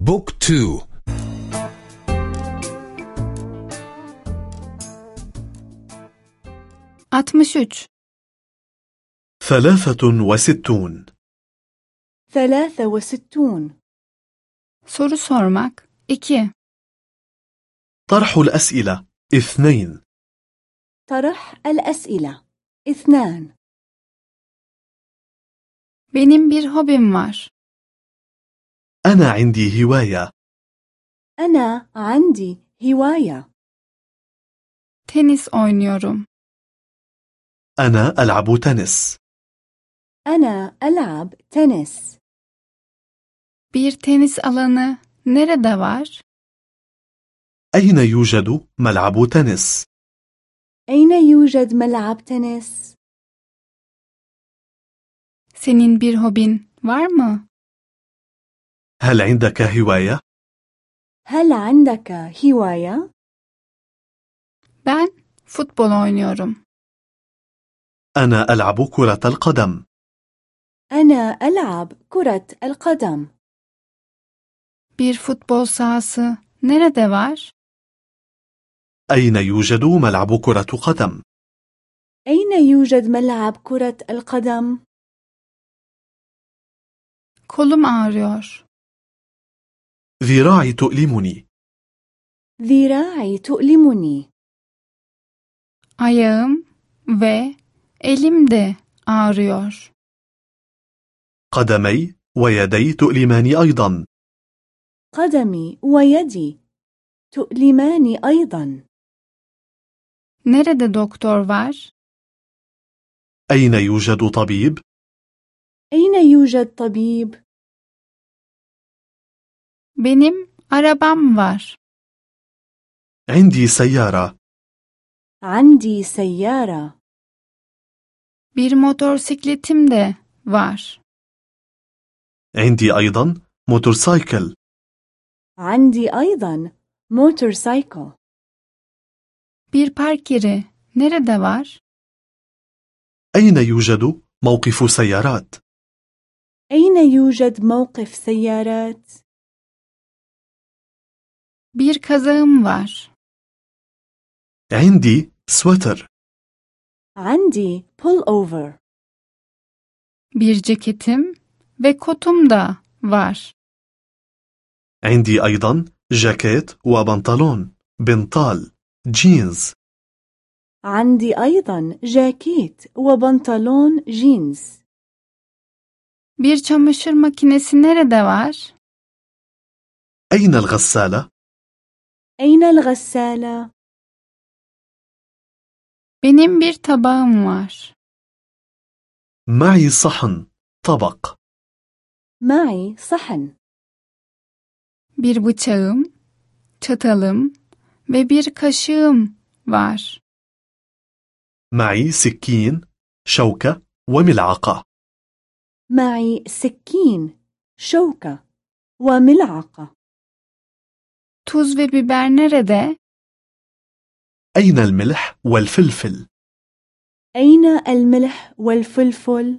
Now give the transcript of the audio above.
بوك تو. أتمشوش. ثلاثة وستون. ثلاثة وستون. Soru sormak 2 طرح الأسئلة. اثنين. طرح الأسئلة. اثنان. Benim bir hobim var. أنا عندي هواية أنا عندي هواية Tenis oynuyorum. أنا ألعب تنس أنا ألعب تنس Bir tenis alanı nerede var? أين يوجد ملعب تنس؟ أين يوجد ملعب تنس؟ Senin bir hobin var mı? هل عندك هواية؟ هل عندك هواية؟ Ben futbol oynuyorum. أنا ألعب كرة القدم أنا ألعب كرة القدم Bir futbol sahası nerede var? أين يوجد ملعب كرة قدم؟ أين يوجد ملعب كرة القدم؟ Kolum ağrıyor. ذراعي تؤلمني ذراعي تؤلمني Ayağım ve elim de ağrıyor. قدمي ويدي تؤلماني أيضا قدمي ويدي تؤلماني أيضا Nerede doktor var? أين يوجد طبيب؟ أين يوجد طبيب؟ Benim arabam var. عندي سيارة عندي سيارة Bir motosikletim de var. عندي أيضا motorcycle عندي أيضا motorcycle Bir park yeri nerede var? أين يوجد موقف سيارات؟ أين يوجد موقف سيارات؟ Bir kazağım var. عندي سويتر عندي pull over Bir ceketim ve kotum da var. عندي أيضا جاكيت وبنطلون بنطال جينز عندي أيضا جاكيت وبنطلون جينز Bir çamaşır makinesi nerede var? أين الغسالة؟ أين الغسالة؟ Benim bir tabağım var. معي صحن طبق معي صحن Bir bıçağım, çatalım ve bir kaşığım var. معي سكين شوكة وملعقة معي سكين شوكة وملعقة Tuz ve biber nerede? أين الملح والفلفل؟ أين الملح والفلفل؟